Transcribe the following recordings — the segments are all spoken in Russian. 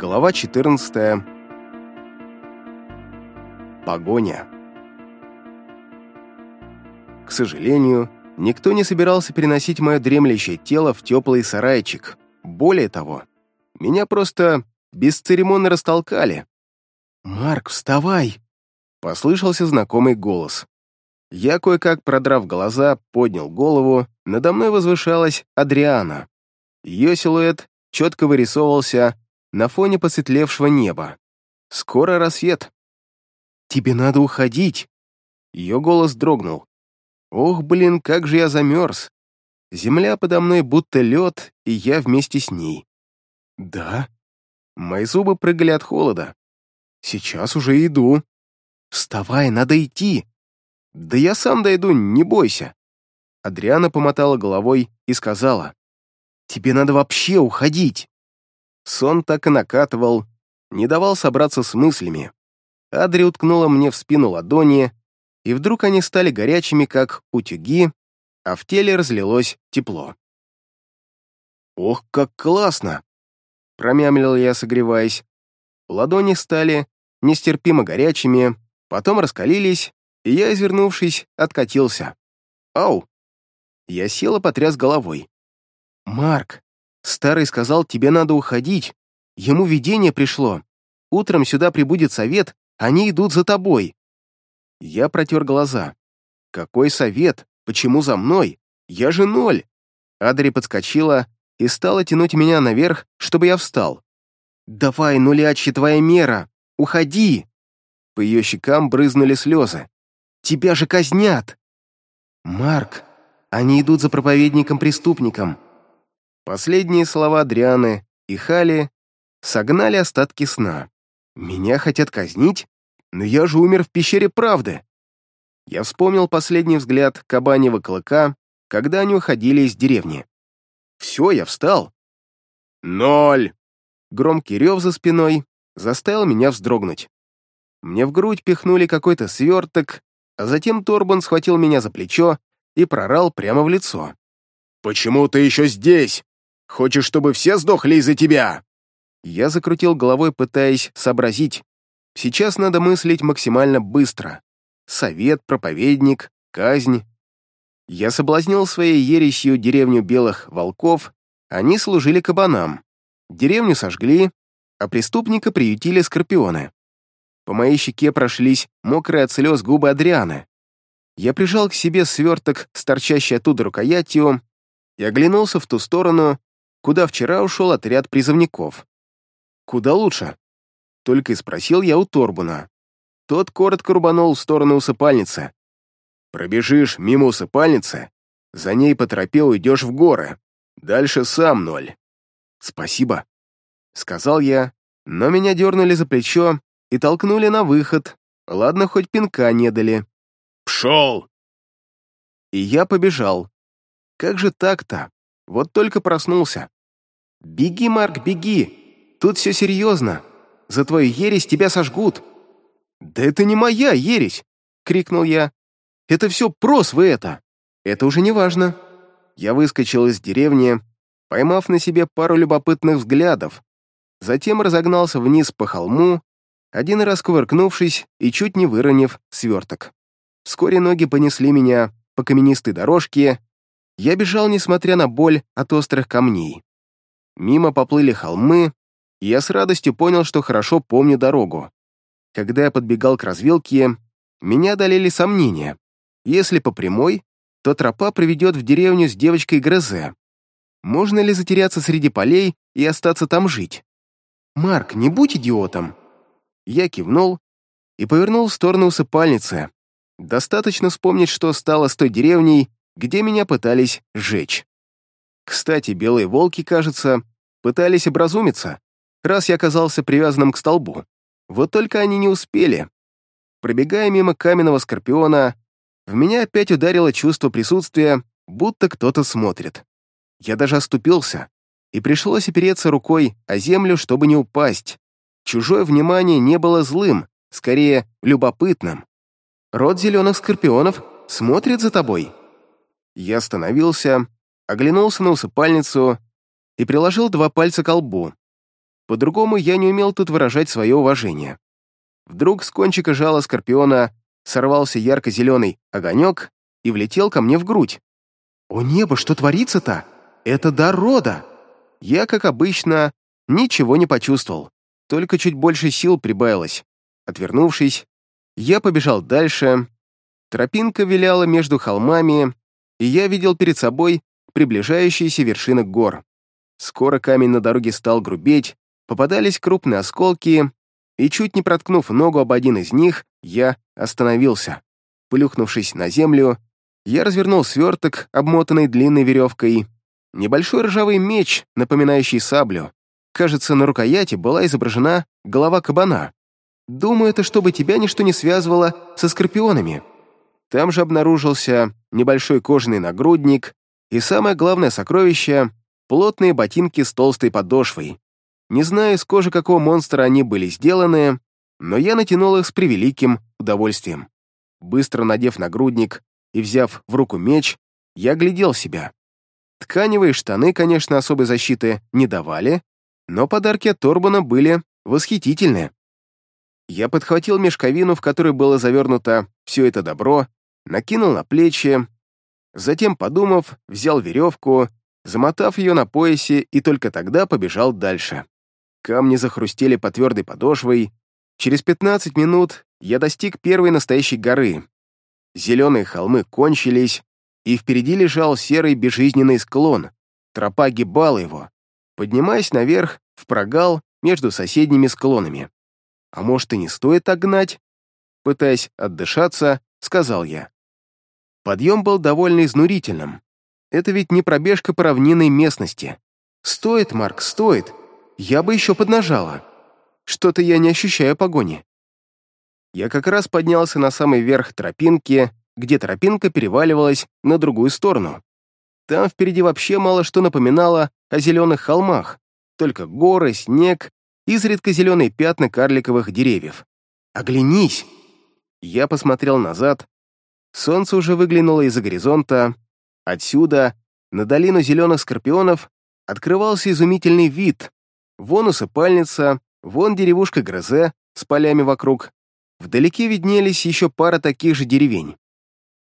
Глава 14. Погоня. К сожалению, никто не собирался переносить мое дремлящее тело в теплый сарайчик. Более того, меня просто бесцеремонно растолкали. «Марк, вставай!» — послышался знакомый голос. Я, кое-как продрав глаза, поднял голову, надо мной возвышалась Адриана. Ее силуэт четко вырисовывался на фоне посветлевшего неба. «Скоро рассвет». «Тебе надо уходить!» Ее голос дрогнул. «Ох, блин, как же я замерз! Земля подо мной будто лед, и я вместе с ней». «Да?» Мои зубы прыгали от холода. «Сейчас уже иду». «Вставай, надо идти!» «Да я сам дойду, не бойся!» Адриана помотала головой и сказала. «Тебе надо вообще уходить!» Сон так и накатывал, не давал собраться с мыслями. Адри уткнула мне в спину ладони, и вдруг они стали горячими, как утюги, а в теле разлилось тепло. «Ох, как классно!» — промямлил я, согреваясь. Ладони стали нестерпимо горячими, потом раскалились, и я, извернувшись, откатился. «Ау!» Я села потряс головой. «Марк!» Старый сказал, тебе надо уходить. Ему видение пришло. Утром сюда прибудет совет, они идут за тобой». Я протер глаза. «Какой совет? Почему за мной? Я же ноль!» Адри подскочила и стала тянуть меня наверх, чтобы я встал. «Давай, нулячья твоя мера! Уходи!» По ее щекам брызнули слезы. «Тебя же казнят!» «Марк, они идут за проповедником-преступником!» Последние слова Дрианы и Хали согнали остатки сна. «Меня хотят казнить? Но я же умер в пещере правды!» Я вспомнил последний взгляд кабаньего клыка, когда они уходили из деревни. «Все, я встал!» «Ноль!» Громкий рев за спиной заставил меня вздрогнуть. Мне в грудь пихнули какой-то сверток, а затем Торбан схватил меня за плечо и прорал прямо в лицо. «Почему ты еще здесь?» Хочешь, чтобы все сдохли из-за тебя?» Я закрутил головой, пытаясь сообразить. Сейчас надо мыслить максимально быстро. Совет, проповедник, казнь. Я соблазнил своей ересью деревню белых волков, они служили кабанам. Деревню сожгли, а преступника приютили скорпионы. По моей щеке прошлись мокрые от слез губы Адрианы. Я прижал к себе сверток с торчащей оттуда рукоятью и оглянулся в ту сторону, куда вчера ушел отряд призывников. «Куда лучше?» — только и спросил я у Торбуна. Тот коротко рубанул в сторону усыпальницы. «Пробежишь мимо усыпальницы, за ней по тропе уйдешь в горы. Дальше сам ноль». «Спасибо», — сказал я, но меня дернули за плечо и толкнули на выход. Ладно, хоть пинка не дали. «Пшел!» И я побежал. Как же так-то? Вот только проснулся. «Беги, Марк, беги! Тут все серьезно! За твою ересь тебя сожгут!» «Да это не моя ересь!» — крикнул я. «Это все прос вы это! Это уже не важно!» Я выскочил из деревни, поймав на себе пару любопытных взглядов, затем разогнался вниз по холму, один раз кувыркнувшись и чуть не выронив сверток. Вскоре ноги понесли меня по каменистой дорожке, я бежал, несмотря на боль от острых камней. Мимо поплыли холмы, и я с радостью понял, что хорошо помню дорогу. Когда я подбегал к развилке, меня одолели сомнения. Если по прямой, то тропа приведет в деревню с девочкой Грозе. Можно ли затеряться среди полей и остаться там жить? «Марк, не будь идиотом!» Я кивнул и повернул в сторону усыпальницы. Достаточно вспомнить, что стало с той деревней, где меня пытались сжечь. Кстати, белые волки, кажется, пытались образумиться, раз я оказался привязанным к столбу. Вот только они не успели. Пробегая мимо каменного скорпиона, в меня опять ударило чувство присутствия, будто кто-то смотрит. Я даже оступился, и пришлось опереться рукой о землю, чтобы не упасть. Чужое внимание не было злым, скорее, любопытным. Род зеленых скорпионов смотрит за тобой. Я остановился, оглянулся на усыпальницу и приложил два пальца к лбу. По-другому я не умел тут выражать свое уважение. Вдруг с кончика жала скорпиона сорвался ярко-зеленый огонек и влетел ко мне в грудь. «О небо, что творится-то? Это дар рода!» Я, как обычно, ничего не почувствовал, только чуть больше сил прибавилось. Отвернувшись, я побежал дальше. Тропинка виляла между холмами, и я видел перед собой приближающиеся вершины гор. Скоро камень на дороге стал грубеть, попадались крупные осколки, и чуть не проткнув ногу об один из них, я остановился. Плюхнувшись на землю, я развернул сверток, обмотанный длинной веревкой, небольшой ржавый меч, напоминающий саблю. Кажется, на рукояти была изображена голова кабана. Думаю, это чтобы тебя ничто не связывало со скорпионами. Там же обнаружился небольшой кожаный нагрудник и самое главное сокровище — плотные ботинки с толстой подошвой. Не знаю, из кожи какого монстра они были сделаны, но я натянул их с превеликим удовольствием. Быстро надев нагрудник и взяв в руку меч, я глядел себя. Тканевые штаны, конечно, особой защиты не давали, но подарки от Торбана были восхитительны. Я подхватил мешковину, в которой было завернуто все это добро, накинул на плечи, затем, подумав, взял веревку, замотав ее на поясе и только тогда побежал дальше. Камни захрустели по твердой подошвой. Через 15 минут я достиг первой настоящей горы. Зеленые холмы кончились, и впереди лежал серый безжизненный склон. Тропа гибала его, поднимаясь наверх в прогал между соседними склонами. А может, и не стоит огнать. Пытаясь отдышаться, — сказал я. Подъем был довольно изнурительным. Это ведь не пробежка по равнинной местности. Стоит, Марк, стоит. Я бы еще поднажала. Что-то я не ощущаю погони. Я как раз поднялся на самый верх тропинки, где тропинка переваливалась на другую сторону. Там впереди вообще мало что напоминало о зеленых холмах, только горы, снег, изредка зеленые пятна карликовых деревьев. «Оглянись!» Я посмотрел назад. Солнце уже выглянуло из-за горизонта. Отсюда, на долину зеленых скорпионов, открывался изумительный вид. Вон усыпальница, вон деревушка Грозе с полями вокруг. Вдалеке виднелись еще пара таких же деревень.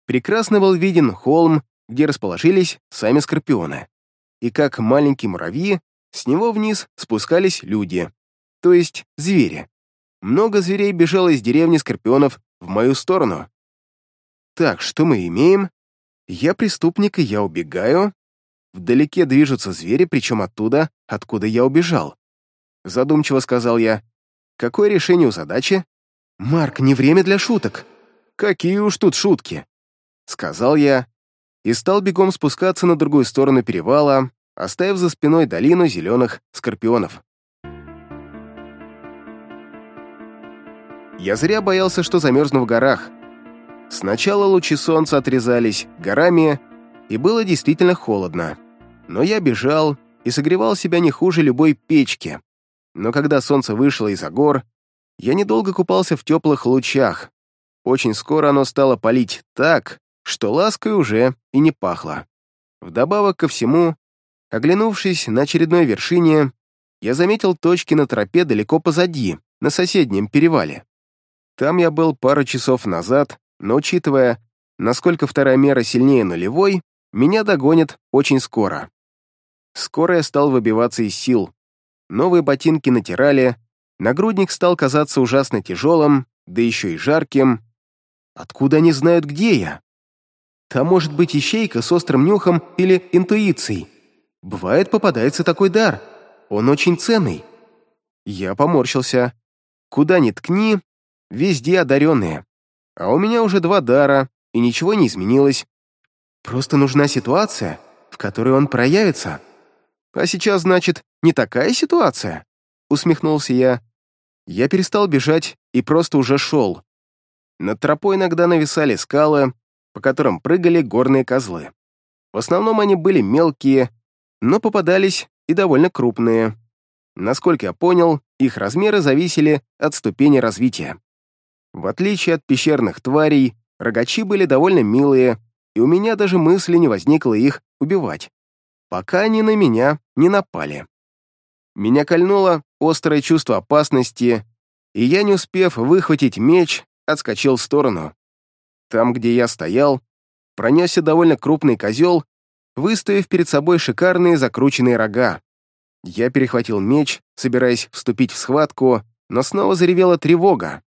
Прекрасно был виден холм, где расположились сами скорпионы. И как маленькие муравьи, с него вниз спускались люди, то есть звери. Много зверей бежало из деревни скорпионов в мою сторону. Так, что мы имеем? Я преступник, и я убегаю. Вдалеке движутся звери, причем оттуда, откуда я убежал. Задумчиво сказал я. Какое решение у задачи? Марк, не время для шуток. Какие уж тут шутки? Сказал я и стал бегом спускаться на другую сторону перевала, оставив за спиной долину зеленых скорпионов. Я зря боялся, что замерзну в горах. Сначала лучи солнца отрезались горами, и было действительно холодно. Но я бежал и согревал себя не хуже любой печки. Но когда солнце вышло из-за гор, я недолго купался в теплых лучах. Очень скоро оно стало палить так, что лаской уже и не пахло. Вдобавок ко всему, оглянувшись на очередной вершине, я заметил точки на тропе далеко позади, на соседнем перевале. Там я был пару часов назад, но учитывая, насколько вторая мера сильнее нулевой, меня догонят очень скоро. Скоро я стал выбиваться из сил. Новые ботинки натирали, нагрудник стал казаться ужасно тяжелым, да еще и жарким. Откуда они знают, где я? Там может быть ищейка с острым нюхом или интуицией. Бывает, попадается такой дар. Он очень ценный. Я поморщился. Куда ни ткни, везде одаренные. А у меня уже два дара, и ничего не изменилось. Просто нужна ситуация, в которой он проявится. А сейчас, значит, не такая ситуация? Усмехнулся я. Я перестал бежать и просто уже шел. Над тропой иногда нависали скалы, по которым прыгали горные козлы. В основном они были мелкие, но попадались и довольно крупные. Насколько я понял, их размеры зависели от ступени развития. В отличие от пещерных тварей, рогачи были довольно милые, и у меня даже мысли не возникло их убивать, пока они на меня не напали. Меня кольнуло острое чувство опасности, и я, не успев выхватить меч, отскочил в сторону. Там, где я стоял, пронесся довольно крупный козел, выставив перед собой шикарные закрученные рога. Я перехватил меч, собираясь вступить в схватку, но снова заревела тревога.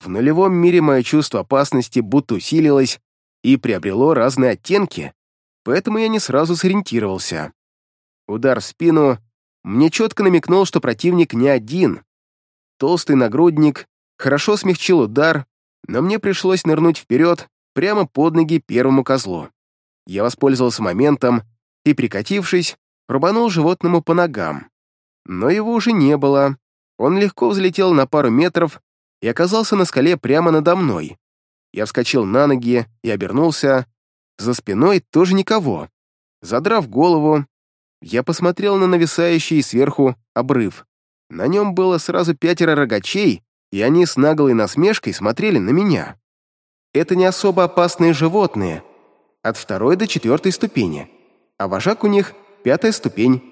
В нулевом мире мое чувство опасности будто усилилось и приобрело разные оттенки, поэтому я не сразу сориентировался. Удар в спину мне четко намекнул, что противник не один. Толстый нагрудник хорошо смягчил удар, но мне пришлось нырнуть вперед прямо под ноги первому козлу. Я воспользовался моментом и, прикатившись, рубанул животному по ногам. Но его уже не было. Он легко взлетел на пару метров и оказался на скале прямо надо мной. Я вскочил на ноги и обернулся. За спиной тоже никого. Задрав голову, я посмотрел на нависающий сверху обрыв. На нем было сразу пятеро рогачей, и они с наглой насмешкой смотрели на меня. Это не особо опасные животные, от второй до четвертой ступени, а вожак у них — пятая ступень.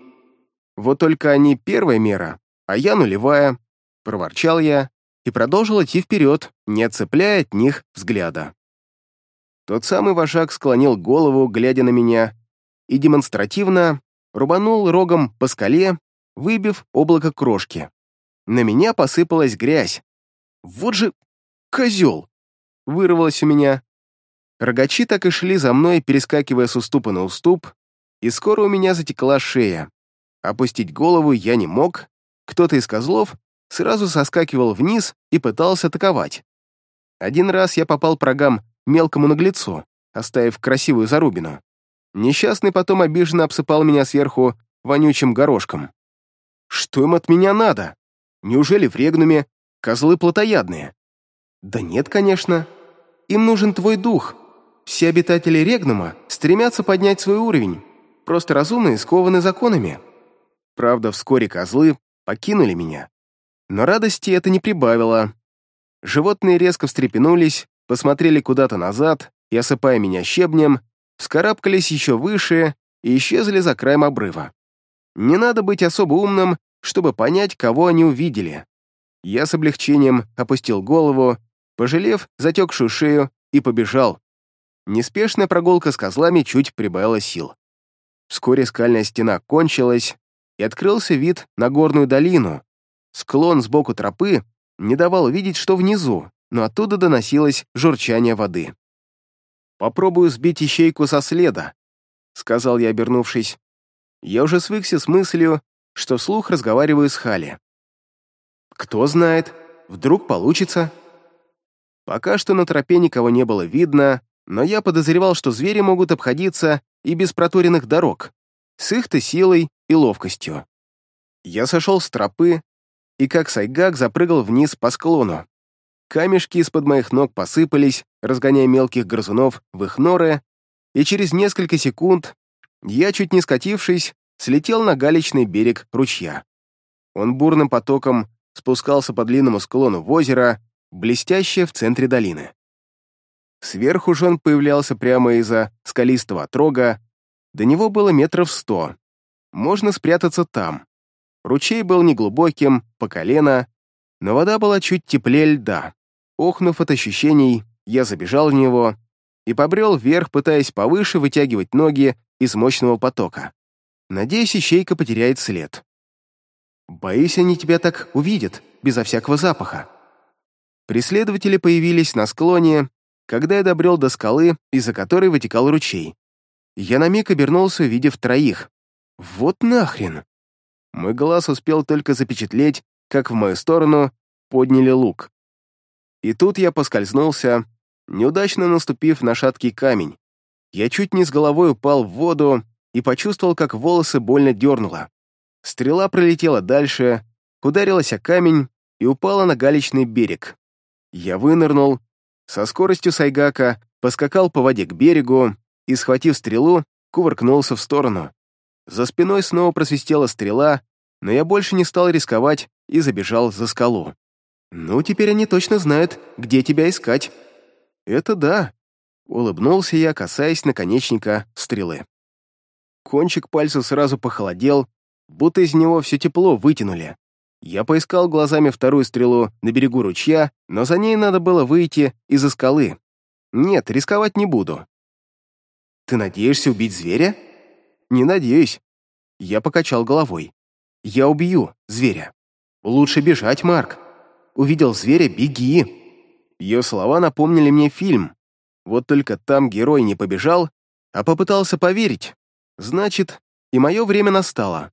Вот только они первая мера, а я нулевая, проворчал я, и продолжил идти вперед, не отцепляя от них взгляда. Тот самый вожак склонил голову, глядя на меня, и демонстративно рубанул рогом по скале, выбив облако крошки. На меня посыпалась грязь. «Вот же козел!» — вырвалось у меня. Рогачи так и шли за мной, перескакивая с уступа на уступ, и скоро у меня затекла шея. Опустить голову я не мог, кто-то из козлов сразу соскакивал вниз и пытался атаковать. Один раз я попал прогам мелкому наглецу, оставив красивую зарубину. Несчастный потом обиженно обсыпал меня сверху вонючим горошком. Что им от меня надо? Неужели в Регнуме козлы плотоядные? Да нет, конечно. Им нужен твой дух. Все обитатели Регнума стремятся поднять свой уровень, просто разумные скованы законами. Правда, вскоре козлы покинули меня но радости это не прибавило. Животные резко встрепенулись, посмотрели куда-то назад и, осыпая меня щебнем, вскарабкались еще выше и исчезли за краем обрыва. Не надо быть особо умным, чтобы понять, кого они увидели. Я с облегчением опустил голову, пожалев затекшую шею, и побежал. Неспешная прогулка с козлами чуть прибавила сил. Вскоре скальная стена кончилась, и открылся вид на горную долину, Склон сбоку тропы не давал видеть, что внизу, но оттуда доносилось журчание воды. «Попробую сбить ищейку со следа», — сказал я, обернувшись. Я уже свыкся с мыслью, что вслух разговариваю с Хали. «Кто знает, вдруг получится». Пока что на тропе никого не было видно, но я подозревал, что звери могут обходиться и без проторенных дорог, с их-то силой и ловкостью. Я сошел с тропы и как сайгак запрыгал вниз по склону. Камешки из-под моих ног посыпались, разгоняя мелких грызунов в их норы, и через несколько секунд я, чуть не скатившись, слетел на галечный берег ручья. Он бурным потоком спускался по длинному склону в озеро, блестящее в центре долины. Сверху же он появлялся прямо из-за скалистого отрога, до него было метров сто. Можно спрятаться там. Ручей был неглубоким, по колено, но вода была чуть теплее льда. Охнув от ощущений, я забежал в него и побрел вверх, пытаясь повыше вытягивать ноги из мощного потока. Надеюсь, ищейка потеряет след. Боюсь, они тебя так увидят, безо всякого запаха. Преследователи появились на склоне, когда я добрел до скалы, из-за которой вытекал ручей. Я на миг обернулся, увидев троих. Вот нахрен! Мой глаз успел только запечатлеть, как в мою сторону подняли лук. И тут я поскользнулся, неудачно наступив на шаткий камень. Я чуть не с головой упал в воду и почувствовал, как волосы больно дернуло. Стрела пролетела дальше, ударилась о камень и упала на галечный берег. Я вынырнул, со скоростью сайгака поскакал по воде к берегу и, схватив стрелу, кувыркнулся в сторону. За спиной снова просвистела стрела, но я больше не стал рисковать и забежал за скалу. «Ну, теперь они точно знают, где тебя искать». «Это да», — улыбнулся я, касаясь наконечника стрелы. Кончик пальца сразу похолодел, будто из него все тепло вытянули. Я поискал глазами вторую стрелу на берегу ручья, но за ней надо было выйти из-за скалы. Нет, рисковать не буду. «Ты надеешься убить зверя?» не надеюсь». Я покачал головой. «Я убью зверя». «Лучше бежать, Марк». «Увидел зверя, беги». Ее слова напомнили мне фильм. Вот только там герой не побежал, а попытался поверить. Значит, и мое время настало.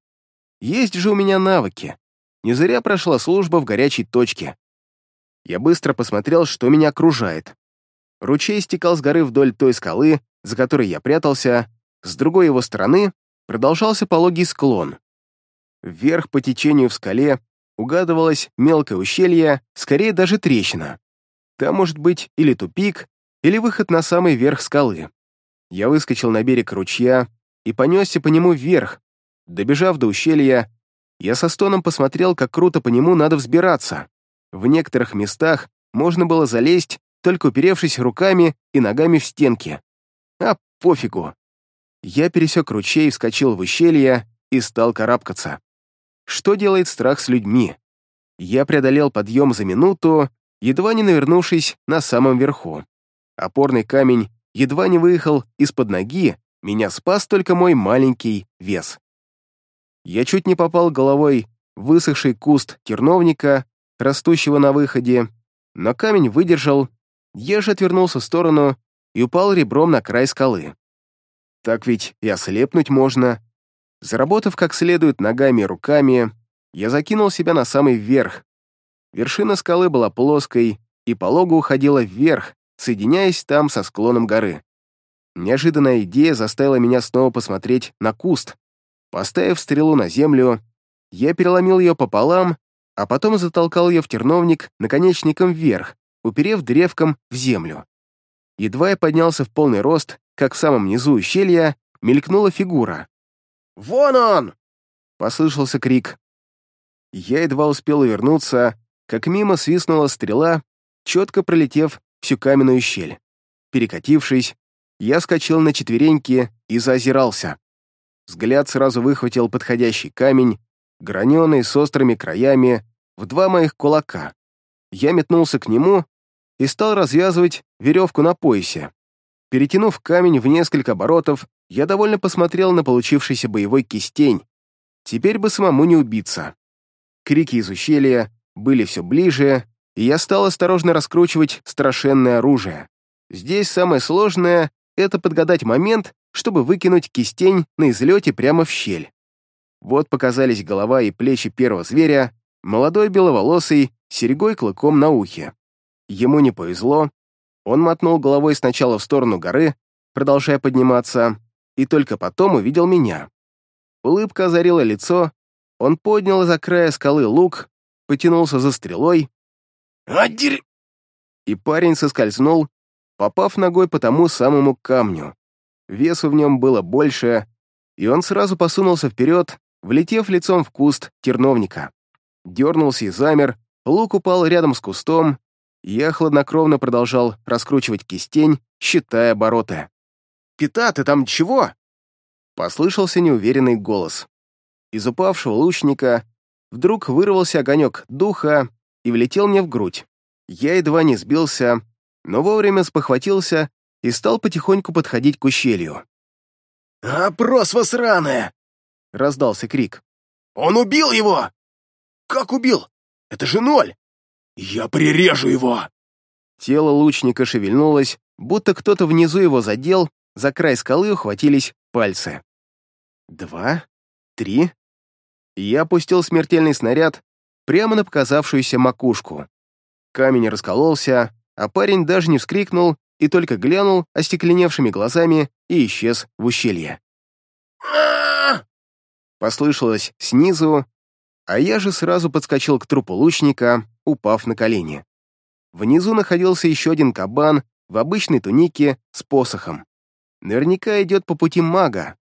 Есть же у меня навыки. Не зря прошла служба в горячей точке. Я быстро посмотрел, что меня окружает. Ручей стекал с горы вдоль той скалы, за которой я прятался, с другой его стороны продолжался пологий склон. Вверх по течению в скале угадывалось мелкое ущелье, скорее даже трещина. Там может быть или тупик, или выход на самый верх скалы. Я выскочил на берег ручья и понесся по нему вверх. Добежав до ущелья, я со стоном посмотрел, как круто по нему надо взбираться. В некоторых местах можно было залезть, только уперевшись руками и ногами в стенки. А пофигу. Я пересек ручей, вскочил в ущелье и стал карабкаться. Что делает страх с людьми? Я преодолел подъем за минуту, едва не навернувшись на самом верху. Опорный камень едва не выехал из-под ноги, меня спас только мой маленький вес. Я чуть не попал головой в высохший куст терновника, растущего на выходе, но камень выдержал, я же отвернулся в сторону и упал ребром на край скалы. Так ведь и ослепнуть можно. Заработав как следует ногами и руками, я закинул себя на самый верх. Вершина скалы была плоской и полога уходила вверх, соединяясь там со склоном горы. Неожиданная идея заставила меня снова посмотреть на куст. Поставив стрелу на землю, я переломил ее пополам, а потом затолкал ее в терновник наконечником вверх, уперев древком в землю. Едва я поднялся в полный рост, как в самом низу ущелья мелькнула фигура. «Вон он!» — послышался крик. Я едва успел увернуться, как мимо свистнула стрела, четко пролетев всю каменную щель. Перекатившись, я скочил на четвереньки и зазирался. Взгляд сразу выхватил подходящий камень, граненый с острыми краями, в два моих кулака. Я метнулся к нему и стал развязывать веревку на поясе. Перетянув камень в несколько оборотов, я довольно посмотрел на получившийся боевой кистень. Теперь бы самому не убиться. Крики из ущелья были все ближе, и я стал осторожно раскручивать страшенное оружие. Здесь самое сложное — это подгадать момент, чтобы выкинуть кистень на излете прямо в щель. Вот показались голова и плечи первого зверя, молодой беловолосый, серегой клыком на ухе. Ему не повезло, он мотнул головой сначала в сторону горы, продолжая подниматься, и только потом увидел меня. Улыбка озарила лицо, он поднял из-за края скалы лук, потянулся за стрелой. Адир! И парень соскользнул, попав ногой по тому самому камню. Весу в нем было больше, и он сразу посунулся вперед, влетев лицом в куст терновника. Дернулся и замер, лук упал рядом с кустом, я хладнокровно продолжал раскручивать кистень, считая обороты. «Пита, ты там чего?» Послышался неуверенный голос. Из упавшего лучника вдруг вырвался огонек духа и влетел мне в грудь. Я едва не сбился, но вовремя спохватился и стал потихоньку подходить к ущелью. «Опрос вас сраная!» — раздался крик. «Он убил его!» «Как убил? Это же ноль!» «Я прирежу его!» Тело лучника шевельнулось, будто кто-то внизу его задел, за край скалы ухватились пальцы. Два, три. Я опустил смертельный снаряд прямо на показавшуюся макушку. Камень раскололся, а парень даже не вскрикнул и только глянул остекленевшими глазами и исчез в ущелье. Послышалось снизу, а я же сразу подскочил к трупу лучника, упав на колени. Внизу находился еще один кабан в обычной тунике с посохом. Наверняка идет по пути мага.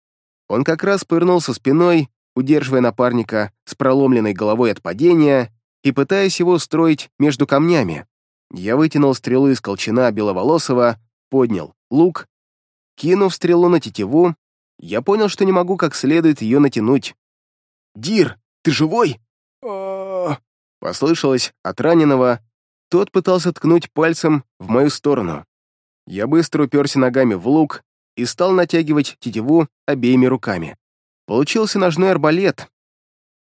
Он как раз повернулся спиной, удерживая напарника с проломленной головой от падения и пытаясь его устроить между камнями. Я вытянул стрелу из колчана беловолосого, поднял лук. Кинув стрелу на тетиву, я понял, что не могу как следует ее натянуть. «Дир, ты живой?» а, Послышалось от раненого. Тот пытался ткнуть пальцем в мою сторону. Я быстро уперся ногами в лук и стал натягивать тетиву обеими руками. Получился ножной арбалет.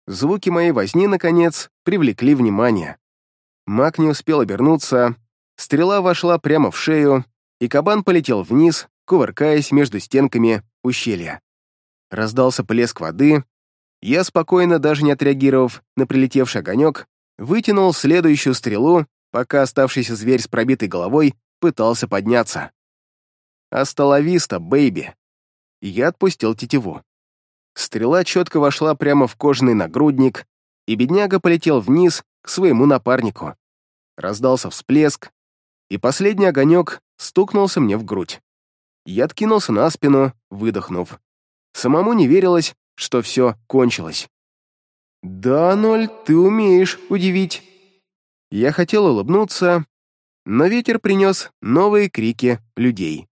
Звуки моей возни, наконец, привлекли внимание. Маг не успел обернуться, стрела вошла прямо в шею, и кабан полетел вниз, кувыркаясь между стенками ущелья. Раздался плеск воды, я, спокойно, даже не отреагировав на прилетевший огонек, вытянул следующую стрелу, пока оставшийся зверь с пробитой головой пытался подняться. «Асталависта, бэйби!» Я отпустил тетиву. Стрела четко вошла прямо в кожаный нагрудник, и бедняга полетел вниз к своему напарнику. Раздался всплеск, и последний огонек стукнулся мне в грудь. Я откинулся на спину, выдохнув. Самому не верилось, что все кончилось. «Да, Ноль, ты умеешь удивить!» Я хотел улыбнуться, но ветер принес новые крики людей.